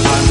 I'm